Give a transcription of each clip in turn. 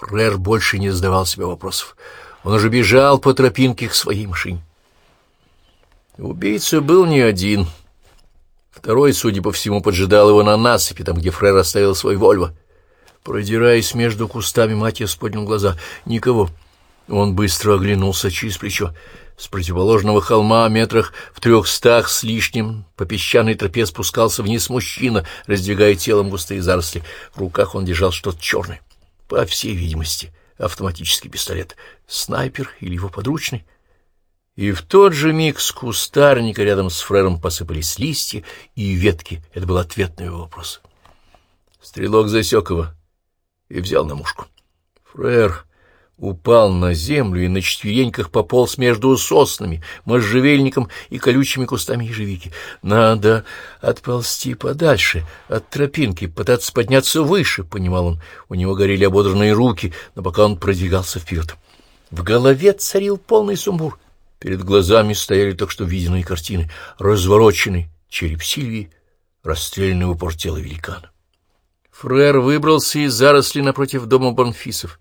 Фрер больше не задавал себе вопросов. Он уже бежал по тропинке к своей машине. Убийца был не один. Второй, судя по всему, поджидал его на насыпи, там, где Фрер оставил свой Вольво. Продираясь между кустами, Матиас поднял глаза. Никого. Он быстро оглянулся через плечо. С противоположного холма, метрах в трехстах с лишним, по песчаной тропе спускался вниз мужчина, раздвигая телом густые заросли. В руках он держал что-то черное. По всей видимости, автоматический пистолет. Снайпер или его подручный? И в тот же миг с кустарника рядом с Фрером посыпались листья и ветки. Это был ответ на его вопрос. Стрелок засек его и взял на мушку. Фрер упал на землю и на четвереньках пополз между соснами, можжевельником и колючими кустами ежевики. Надо отползти подальше от тропинки, пытаться подняться выше, — понимал он. У него горели ободранные руки, но пока он продвигался вперед. В голове царил полный сумбур. Перед глазами стояли только что виденные картины. Развороченный череп Сильвии, расстрелянный упор тела великана. Фрер выбрался из заросли напротив дома Бонфисов.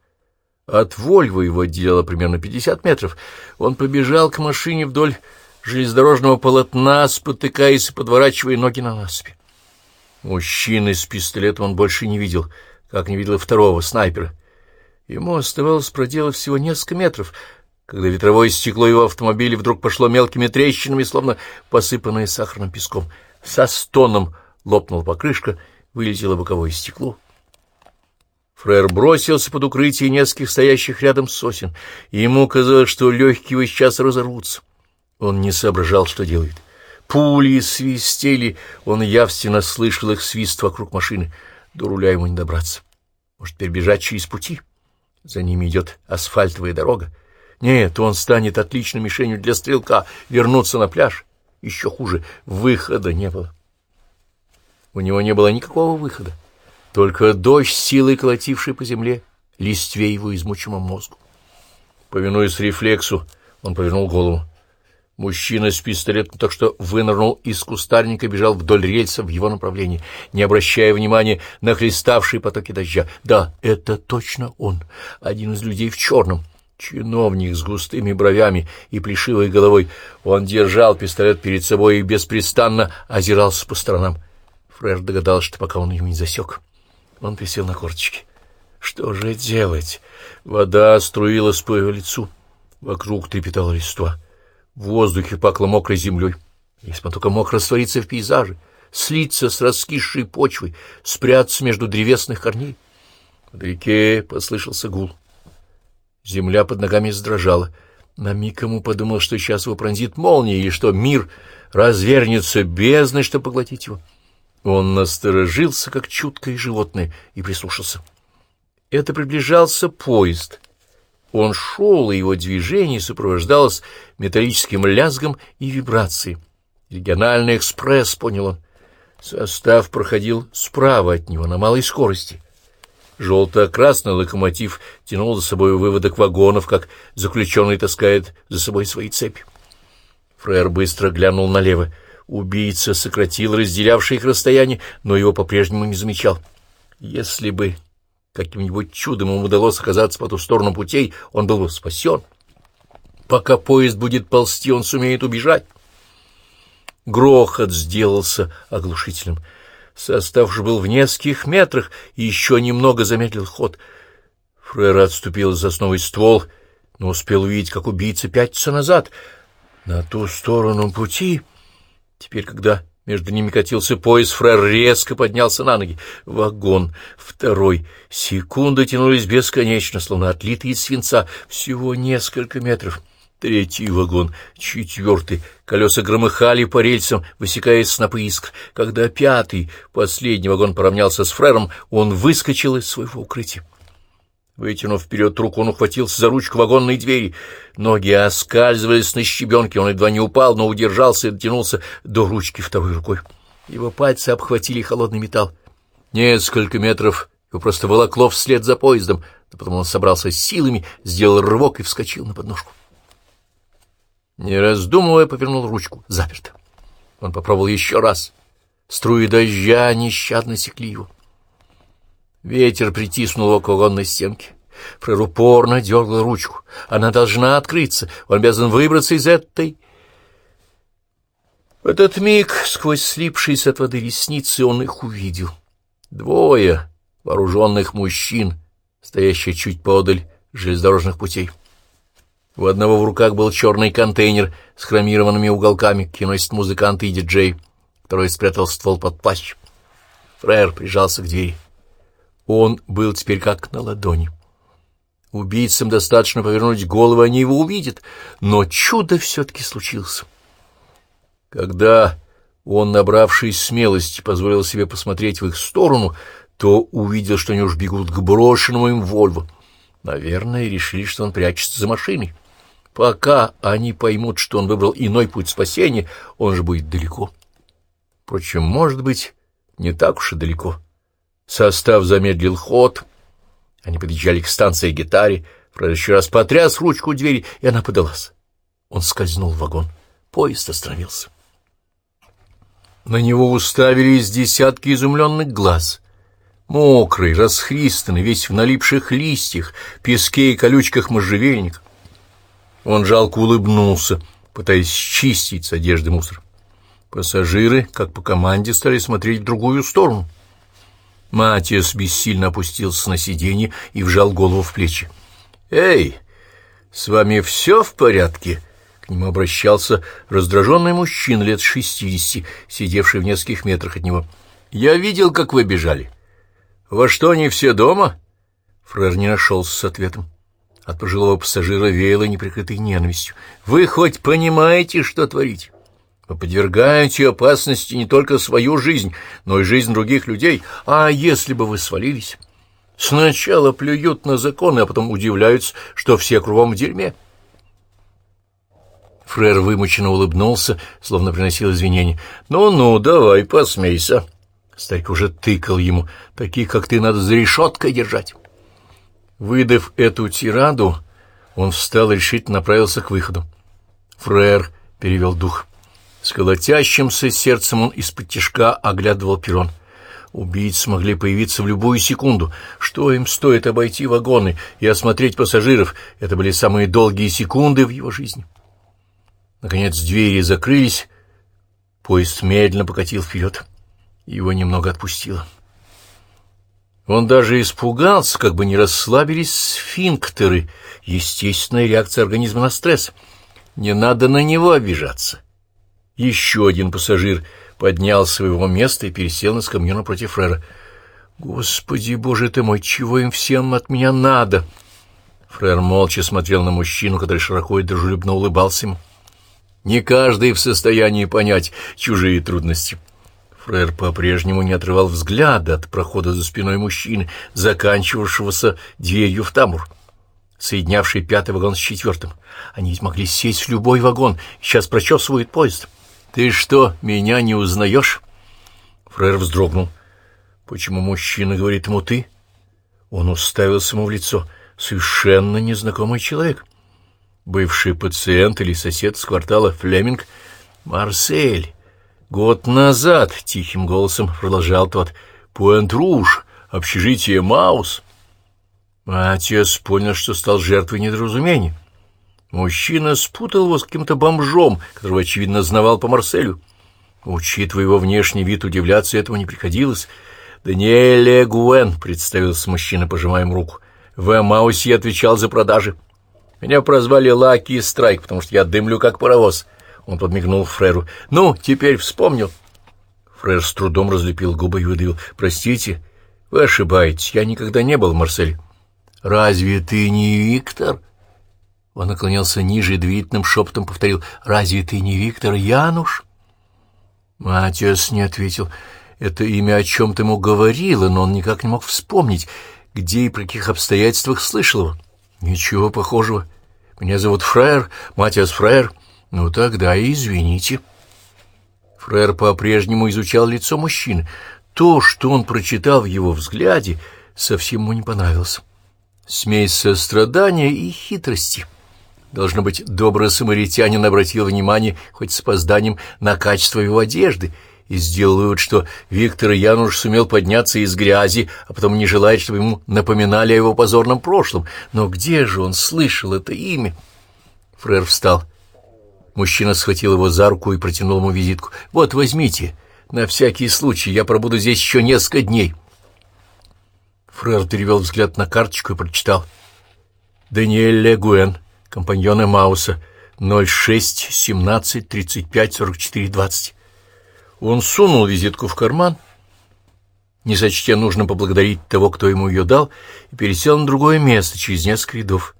От Вольво его отделяло примерно пятьдесят метров. Он побежал к машине вдоль железнодорожного полотна, спотыкаясь и подворачивая ноги на насыпи. Мужчины с пистолетом он больше не видел, как не видел и второго, снайпера. Ему оставалось проделать всего несколько метров, когда ветровое стекло его автомобиля вдруг пошло мелкими трещинами, словно посыпанное сахарным песком. Со стоном лопнула покрышка, вылетело боковое стекло — Фрер бросился под укрытие нескольких стоящих рядом сосен, ему казалось, что легкие его сейчас разорвутся. Он не соображал, что делает. Пули свистели, он явственно слышал их свист вокруг машины. До руля ему не добраться. Может, перебежать через пути? За ними идет асфальтовая дорога. Нет, он станет отличной мишенью для стрелка. Вернуться на пляж? Еще хуже, выхода не было. У него не было никакого выхода. Только дождь, силой колотивший по земле, листве его измученному мозгу. Повинуясь рефлексу, он повернул голову. Мужчина с пистолетом так что вынырнул из кустарника, бежал вдоль рельса в его направлении, не обращая внимания на хлеставшие потоки дождя. Да, это точно он, один из людей в черном. Чиновник с густыми бровями и плешивой головой. Он держал пистолет перед собой и беспрестанно озирался по сторонам. Фреш догадался, что пока он его не засек. Он присел на корточки. Что же делать? Вода струилась по его лицу. Вокруг трепетала листва. В воздухе пакло мокрой землей. Если он только мог раствориться в пейзаже, слиться с раскисшей почвой, спрятаться между древесных корней. Вдалеке послышался гул. Земля под ногами задрожала. На миг ему подумал, что сейчас его пронзит молния, или что мир развернется бездной, чтобы поглотить его. Он насторожился, как чуткое животное, и прислушался. Это приближался поезд. Он шел, и его движение сопровождалось металлическим лязгом и вибрацией. Региональный экспресс, понял он. Состав проходил справа от него на малой скорости. Желто-красный локомотив тянул за собой выводок вагонов, как заключенный таскает за собой свои цепи. Фрер быстро глянул налево. Убийца сократил разделявшее их расстояние, но его по-прежнему не замечал. Если бы каким-нибудь чудом ему удалось оказаться по ту сторону путей, он был бы спасен. Пока поезд будет ползти, он сумеет убежать. Грохот сделался оглушительным. Состав же был в нескольких метрах и еще немного замедлил ход. Фрер отступил за сосновый ствол, но успел увидеть, как убийца пятится назад. На ту сторону пути... Теперь, когда между ними катился поезд, фрер резко поднялся на ноги. Вагон, второй. Секунды тянулись бесконечно, словно отлитые из свинца. Всего несколько метров. Третий вагон, четвертый. Колеса громыхали по рельсам, высекая снопы искр. Когда пятый, последний вагон поравнялся с фрером, он выскочил из своего укрытия. Вытянув вперед руку, он ухватился за ручку вагонной двери. Ноги оскальзывались на щебенке, он едва не упал, но удержался и дотянулся до ручки второй рукой. Его пальцы обхватили холодный металл. Несколько метров его просто волокло вслед за поездом, но потом он собрался с силами, сделал рывок и вскочил на подножку. Не раздумывая, повернул ручку. Заперто. Он попробовал еще раз. Струи дождя нещадно секли его. Ветер притиснул вагонной стенке. Фрер упорно дергал ручку. Она должна открыться. Он обязан выбраться из этой... В этот миг, сквозь слипшиеся от воды ресницы, он их увидел. Двое вооруженных мужчин, стоящих чуть подаль железнодорожных путей. У одного в руках был черный контейнер с хромированными уголками, носят музыканты и диджей. Второй спрятал ствол под плащ. Фрер прижался к двери. Он был теперь как на ладони. Убийцам достаточно повернуть голову, они его увидят. Но чудо все-таки случилось. Когда он, набравшись смелости, позволил себе посмотреть в их сторону, то увидел, что они уж бегут к брошенному им Вольво. Наверное, решили, что он прячется за машиной. Пока они поймут, что он выбрал иной путь спасения, он же будет далеко. Впрочем, может быть, не так уж и далеко. Состав замедлил ход. Они подъезжали к станции гитаре. Фред раз потряс ручку двери, и она подалась. Он скользнул в вагон. Поезд остановился. На него уставились десятки изумленных глаз. Мокрый, расхристанный, весь в налипших листьях, песке и колючках можжевельник. Он жалко улыбнулся, пытаясь счистить с одежды мусор. Пассажиры, как по команде, стали смотреть в другую сторону. Матиас бессильно опустился на сиденье и вжал голову в плечи. «Эй, с вами все в порядке?» К нему обращался раздраженный мужчина лет шестидесяти, сидевший в нескольких метрах от него. «Я видел, как вы бежали. Во что, они все дома?» Фрер не нашелся с ответом. От пожилого пассажира веяло неприкрытой ненавистью. «Вы хоть понимаете, что творите?» Вы подвергаете опасности не только свою жизнь, но и жизнь других людей. А если бы вы свалились? Сначала плюют на законы, а потом удивляются, что все кругом в дерьме. Фрер вымученно улыбнулся, словно приносил извинения. «Ну-ну, давай, посмейся». Старик уже тыкал ему. «Таких, как ты, надо за решеткой держать». Выдав эту тираду, он встал и решительно направился к выходу. Фрер перевел дух. С колотящимся сердцем он из-под тяжка оглядывал перрон. Убийцы могли появиться в любую секунду. Что им стоит обойти вагоны и осмотреть пассажиров? Это были самые долгие секунды в его жизни. Наконец двери закрылись, поезд медленно покатил вперед. Его немного отпустило. Он даже испугался, как бы не расслабились сфинктеры, естественная реакция организма на стресс. Не надо на него обижаться. Еще один пассажир поднял своего места и пересел на скамью напротив Фрера. «Господи, боже ты мой, чего им всем от меня надо?» Фрер молча смотрел на мужчину, который широко и дружелюбно улыбался ему. «Не каждый в состоянии понять чужие трудности». Фрер по-прежнему не отрывал взгляда от прохода за спиной мужчины, заканчивавшегося дверью в тамбур, соединявший пятый вагон с четвертым. Они ведь могли сесть в любой вагон, сейчас прочесывают поезд. «Ты что, меня не узнаешь?» Фрер вздрогнул. «Почему мужчина говорит ему «ты»?» Он уставился ему в лицо. Совершенно незнакомый человек. Бывший пациент или сосед с квартала Флеминг. «Марсель!» «Год назад», — тихим голосом продолжал тот, — «Пуэнт-Руж, общежитие Маус». Отец понял, что стал жертвой недоразумения. Мужчина спутал его с каким-то бомжом, которого, очевидно, знавал по Марселю. Учитывая его внешний вид, удивляться этого не приходилось. «Даниэле Гуэн», — представился мужчина, пожимая ему руку. «В Эмаусе отвечал за продажи. Меня прозвали Лаки и Страйк, потому что я дымлю, как паровоз». Он подмигнул Фреру. «Ну, теперь вспомнил». Фрер с трудом разлепил губы и выдавил. «Простите, вы ошибаетесь, я никогда не был в Марселе». «Разве ты не Виктор?» Он наклонился ниже и доверительным шепотом повторил «Разве ты не Виктор Януш?» Матиас не ответил. Это имя о чем-то ему говорило, но он никак не мог вспомнить, где и при каких обстоятельствах слышал его. «Ничего похожего. Меня зовут Фрер, Матиас Фрер. Ну тогда извините». Фрер по-прежнему изучал лицо мужчины. То, что он прочитал в его взгляде, совсем ему не понравилось. Смесь сострадания и хитрости — Должно быть, добрый самаритянин обратил внимание, хоть с опозданием, на качество его одежды, и сделал вывод, что Виктор Януш сумел подняться из грязи, а потом не желает, чтобы ему напоминали о его позорном прошлом. Но где же он слышал это имя? Фрер встал. Мужчина схватил его за руку и протянул ему визитку. «Вот, возьмите. На всякий случай. Я пробуду здесь еще несколько дней». Фрер перевел взгляд на карточку и прочитал. «Даниэль Легуэн, компаньоны Мауса, 06 17 35 44 20». Он сунул визитку в карман, не сочтя нужно поблагодарить того, кто ему ее дал, и пересел на другое место через несколько рядов.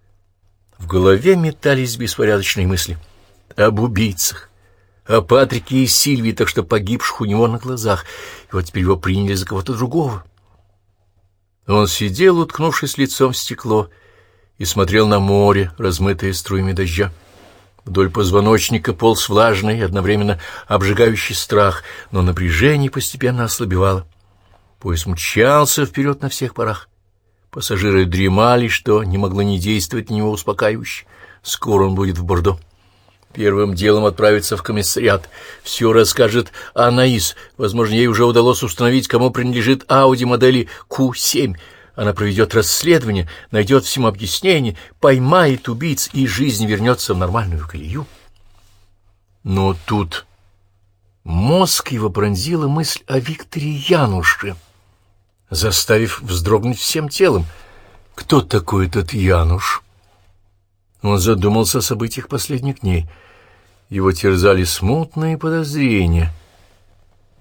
В голове метались беспорядочные мысли. Об убийцах, о Патрике и Сильвии, так что погибших у него на глазах, и вот теперь его приняли за кого-то другого. Он сидел, уткнувшись лицом в стекло, и смотрел на море, размытое струями дождя. Вдоль позвоночника полз влажный и одновременно обжигающий страх, но напряжение постепенно ослабевало. Поезд мчался вперед на всех парах. Пассажиры дремали, что не могло не действовать на него успокаивающе. Скоро он будет в Бордо. Первым делом отправится в комиссариат. Все расскажет Анаис. Возможно, ей уже удалось установить, кому принадлежит Ауди модели Q7. Она проведет расследование, найдет всему объяснение, поймает убийц, и жизнь вернется в нормальную колею. Но тут мозг его пронзила мысль о Викторе Януше, заставив вздрогнуть всем телом. Кто такой этот Януш? Он задумался о событиях последних дней. Его терзали смутные подозрения.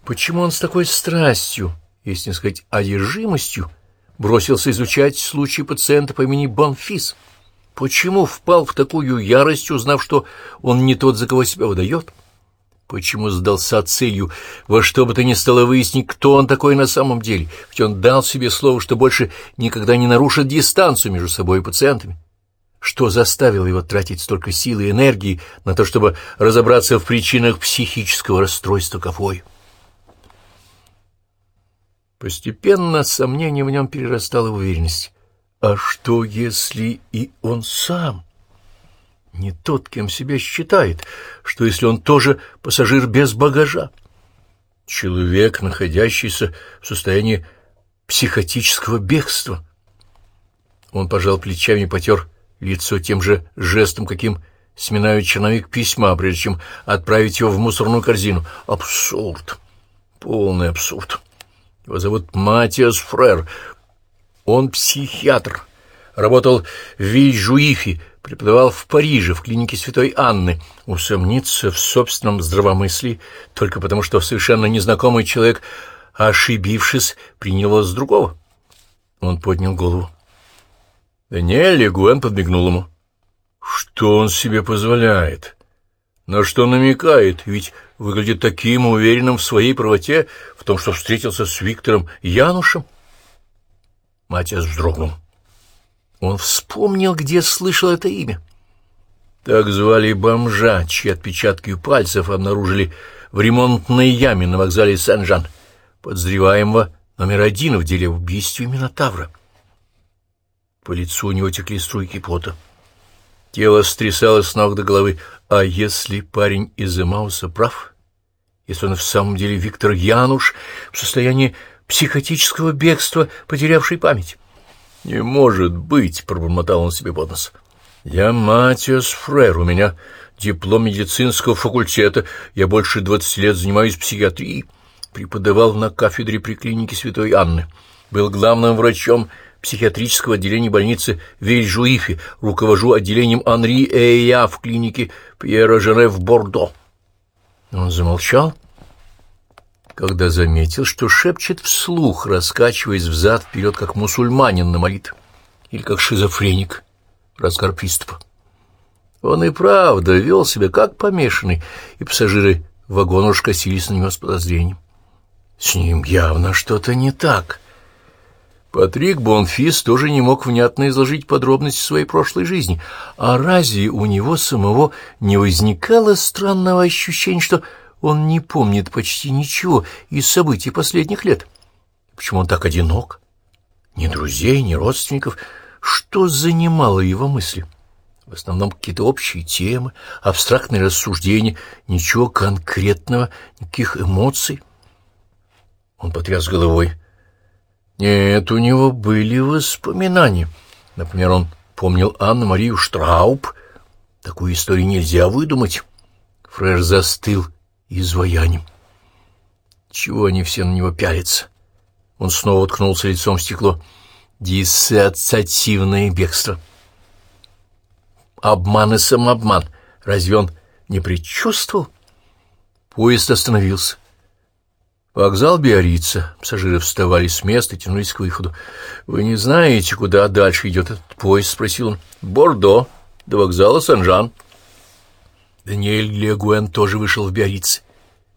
Почему он с такой страстью, если не сказать одержимостью, бросился изучать случай пациента по имени Бонфис. Почему впал в такую ярость, узнав, что он не тот, за кого себя выдает? Почему сдался целью во что бы то ни стало выяснить, кто он такой на самом деле? Ведь он дал себе слово, что больше никогда не нарушит дистанцию между собой и пациентами. Что заставило его тратить столько сил и энергии на то, чтобы разобраться в причинах психического расстройства Кафой? Постепенно сомнение в нем перерастало в уверенность. А что, если и он сам? Не тот, кем себя считает. Что, если он тоже пассажир без багажа? Человек, находящийся в состоянии психотического бегства. Он пожал плечами и потер лицо тем же жестом, каким сминают черновик письма, прежде чем отправить его в мусорную корзину. Абсурд. Полный абсурд. Его зовут Матиас Фрер. Он психиатр. Работал в Вильжуифе, преподавал в Париже, в клинике Святой Анны. Усомниться в собственном здравомыслии только потому, что совершенно незнакомый человек, ошибившись, принял с другого. Он поднял голову. Даниэль Легуэн подмигнул ему. Что он себе позволяет? На что намекает? Ведь выглядит таким уверенным в своей правоте, в том, что встретился с Виктором Янушем. Матиас вздрогнул. Он вспомнил, где слышал это имя. Так звали бомжа, чьи отпечатки пальцев обнаружили в ремонтной яме на вокзале Сен-Жан, подозреваемого номер один в деле убийства Минотавра. По лицу у него текли струйки пота. Тело стрясалось с ног до головы. А если парень из Эмауса прав? Если он в самом деле Виктор Януш в состоянии психотического бегства, потерявший память? «Не может быть!» — пробормотал он себе под нос. «Я Матиас Фрер, у меня диплом медицинского факультета, я больше двадцати лет занимаюсь психиатрией, преподавал на кафедре при клинике Святой Анны, был главным врачом психиатрического отделения больницы Вильжуифе, руковожу отделением Анри Эя в клинике Пьера Жене в Бордо. Он замолчал, когда заметил, что шепчет вслух, раскачиваясь взад-вперед, как мусульманин на молитве, или как шизофреник разгар приступа. Он и правда вел себя как помешанный, и пассажиры вагона уж косились на него с подозрением. С ним явно что-то не так — Патрик Бонфис тоже не мог внятно изложить подробности своей прошлой жизни. А разве у него самого не возникало странного ощущения, что он не помнит почти ничего из событий последних лет? Почему он так одинок? Ни друзей, ни родственников. Что занимало его мысли? В основном какие-то общие темы, абстрактные рассуждения, ничего конкретного, никаких эмоций. Он потряс головой. Нет, у него были воспоминания. Например, он помнил Анну-Марию Штрауб. Такую историю нельзя выдумать. Фреш застыл изваянием. Чего они все на него пялятся? Он снова уткнулся лицом в стекло. Диссоциативное бегство. Обман и самообман. Разве он не предчувствовал? Поезд остановился. Вокзал Биорица. Пассажиры вставали с места и тянулись к выходу. — Вы не знаете, куда дальше идет этот поезд? — спросил он. — Бордо. До вокзала Сан-Жан. Даниэль Легуэн тоже вышел в Биорице.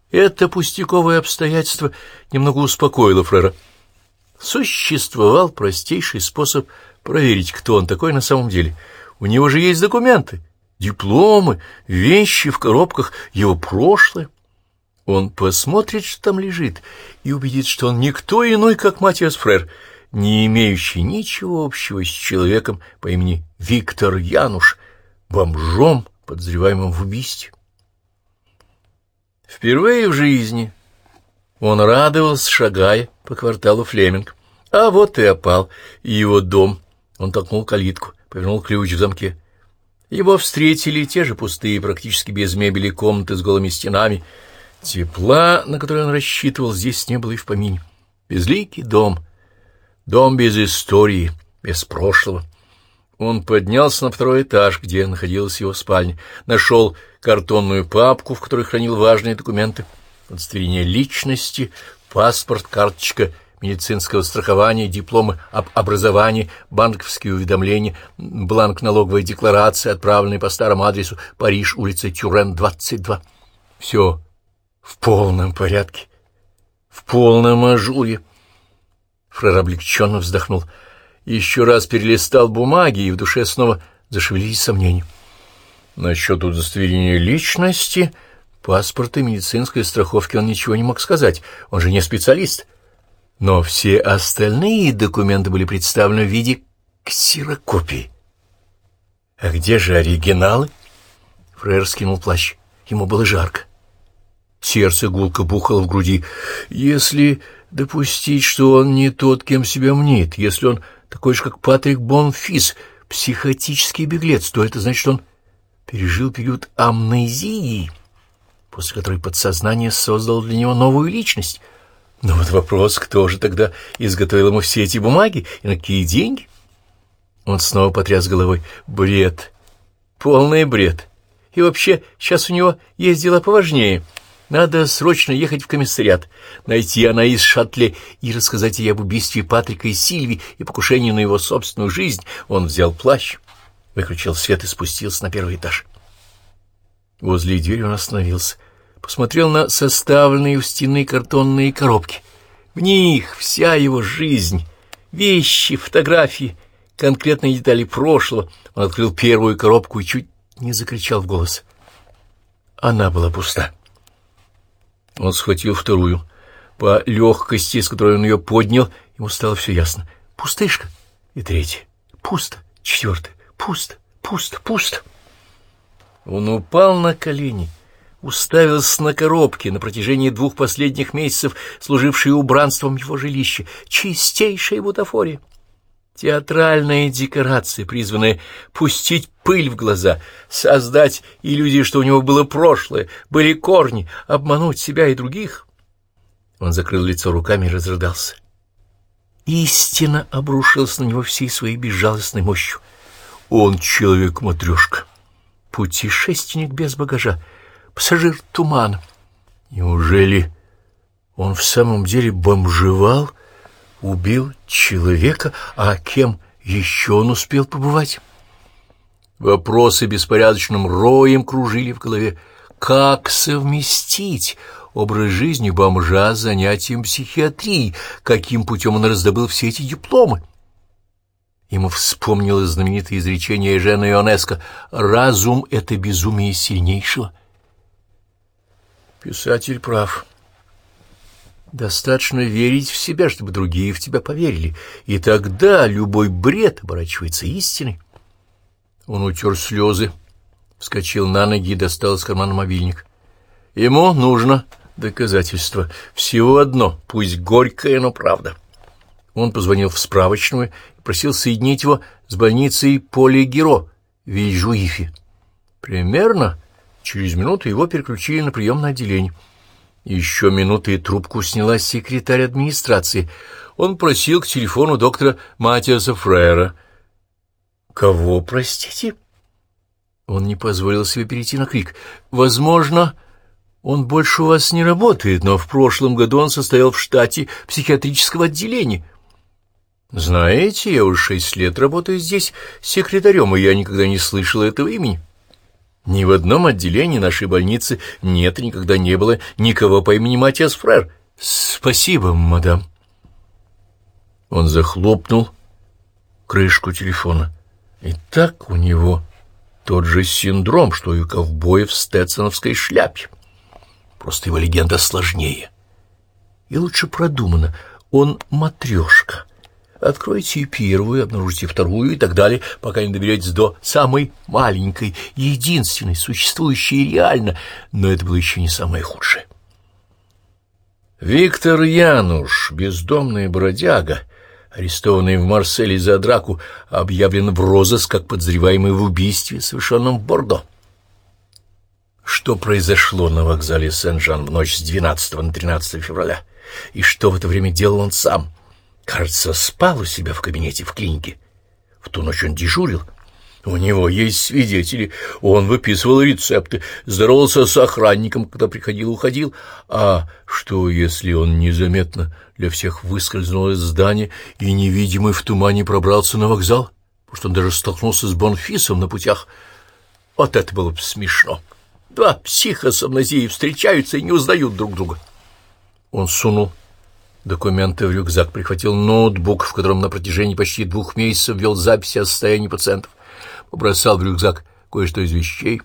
Это пустяковое обстоятельство немного успокоило Фрера. Существовал простейший способ проверить, кто он такой на самом деле. У него же есть документы, дипломы, вещи в коробках, его прошлое. Он посмотрит, что там лежит, и убедит, что он никто иной, как Матиас Фрер, не имеющий ничего общего с человеком по имени Виктор Януш, бомжом, подозреваемым в убийстве. Впервые в жизни он радовался, шагая по кварталу Флеминг. А вот и опал, и его дом. Он толкнул калитку, повернул ключ в замке. Его встретили те же пустые, практически без мебели комнаты с голыми стенами — Тепла, на которое он рассчитывал, здесь не было и в помине. Безликий дом. Дом без истории, без прошлого. Он поднялся на второй этаж, где находилась его спальня, нашел картонную папку, в которой хранил важные документы, удостоверение личности, паспорт, карточка медицинского страхования, дипломы об образовании, банковские уведомления, бланк налоговой декларации, отправленный по старому адресу Париж, улица Тюрен, 22. Все в полном порядке, в полном ажуре. Фрер облегченно вздохнул. Еще раз перелистал бумаги, и в душе снова зашевелились сомнения. Насчет удостоверения личности, паспорта и медицинской страховки он ничего не мог сказать, он же не специалист. Но все остальные документы были представлены в виде ксерокопии. А где же оригиналы? Фрер скинул плащ. Ему было жарко. Сердце гулко бухало в груди. Если допустить, что он не тот, кем себя мнит, если он такой же, как Патрик Бонфис, психотический беглец, то это значит, он пережил период амнезии, после которой подсознание создало для него новую личность. Но вот вопрос, кто же тогда изготовил ему все эти бумаги и на какие деньги? Он снова потряс головой. Бред. Полный бред. И вообще, сейчас у него есть дела поважнее — надо срочно ехать в комиссариат, найти Анаис Шатле и рассказать ей об убийстве Патрика и Сильви и покушении на его собственную жизнь. Он взял плащ, выключил свет и спустился на первый этаж. Возле двери он остановился, посмотрел на составленные в стены картонные коробки. В них вся его жизнь, вещи, фотографии, конкретные детали прошлого. Он открыл первую коробку и чуть не закричал в голос. Она была пуста. Он схватил вторую. По легкости, с которой он ее поднял, ему стало все ясно. Пустышка. И третья. Пусто. Четвертая. Пусто. Пусто. Пусто. Он упал на колени, уставился на коробки на протяжении двух последних месяцев, служившие убранством его жилища. Чистейшая бутафория. Театральная декорация, призванная пустить пыль в глаза, создать иллюзию, что у него было прошлое, были корни, обмануть себя и других. Он закрыл лицо руками и разрыдался. Истина обрушилась на него всей своей безжалостной мощью. Он человек-матрешка, путешественник без багажа, пассажир тумана. Неужели он в самом деле бомжевал убил человека, а кем еще он успел побывать? Вопросы беспорядочным роем кружили в голове. Как совместить образ жизни бомжа с занятием психиатрии? Каким путем он раздобыл все эти дипломы? Ему вспомнилось знаменитое изречение Жена Ионеско «Разум — это безумие сильнейшего». Писатель прав. Достаточно верить в себя, чтобы другие в тебя поверили, и тогда любой бред оборачивается истиной. Он утер слезы, вскочил на ноги и достал из кармана мобильник. Ему нужно доказательство. Всего одно, пусть горькое, но правда. Он позвонил в справочную и просил соединить его с больницей Полигеро в Вильжуифе. Примерно через минуту его переключили на приемное отделение. Еще минуты и трубку сняла секретарь администрации. Он просил к телефону доктора Матиаса Фрера. «Кого, простите?» Он не позволил себе перейти на крик. «Возможно, он больше у вас не работает, но в прошлом году он состоял в штате психиатрического отделения». «Знаете, я уже шесть лет работаю здесь секретарем, и я никогда не слышал этого имени. Ни в одном отделении нашей больницы нет и никогда не было никого по имени Матиас Фрер. Спасибо, мадам». Он захлопнул крышку телефона. И так у него тот же синдром, что и у ковбоев в стетсоновской шляпе. Просто его легенда сложнее. И лучше продумана. Он матрешка. Откройте первую, обнаружите вторую и так далее, пока не доберетесь до самой маленькой, единственной, существующей реально, но это было еще не самое худшее. Виктор Януш, бездомный бродяга, арестованный в Марселе за драку, объявлен в розыск как подозреваемый в убийстве, совершенном в Бордо. Что произошло на вокзале Сен-Жан в ночь с 12 на 13 февраля? И что в это время делал он сам? Кажется, спал у себя в кабинете в клинике. В ту ночь он дежурил. У него есть свидетели. Он выписывал рецепты, здоровался с охранником, когда приходил-уходил. А что, если он незаметно для всех выскользнул из здания и невидимый в тумане пробрался на вокзал? Потому что он даже столкнулся с Бонфисом на путях. Вот это было бы смешно. Два психа с амнезией встречаются и не узнают друг друга. Он сунул документы в рюкзак, прихватил ноутбук, в котором на протяжении почти двух месяцев вел записи о состоянии пациентов, побросал в рюкзак кое-что из вещей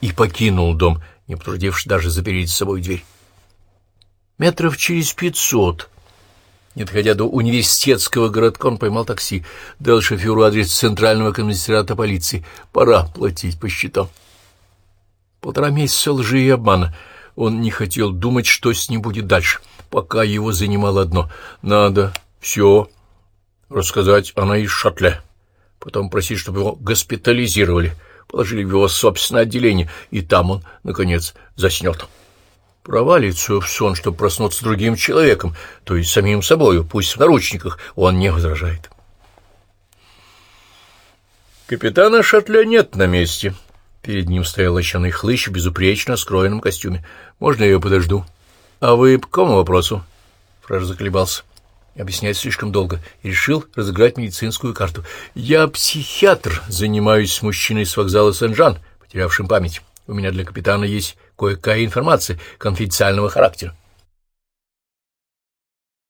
и покинул дом, не потрудившись даже запереть с собой дверь. Метров через пятьсот, не доходя до университетского городка, он поймал такси, дал шоферу адрес центрального комиссариата полиции. Пора платить по счетам. Полтора месяца лжи и обмана. Он не хотел думать, что с ним будет дальше — пока его занимало одно. Надо все рассказать о Наиш Шатле, потом просить, чтобы его госпитализировали, положили в его собственное отделение, и там он, наконец, заснет. Провалится в сон, чтобы проснуться другим человеком, то есть самим собою, пусть в наручниках, он не возражает. Капитана Шатля нет на месте. Перед ним стоял лощеный хлыщ в безупречно скроенном костюме. Можно я подожду? «А вы по какому вопросу?» Фраж заколебался. Объяснять слишком долго. И решил разыграть медицинскую карту. «Я психиатр, занимаюсь мужчиной с вокзала Сен-Жан, потерявшим память. У меня для капитана есть кое-какая информация конфиденциального характера».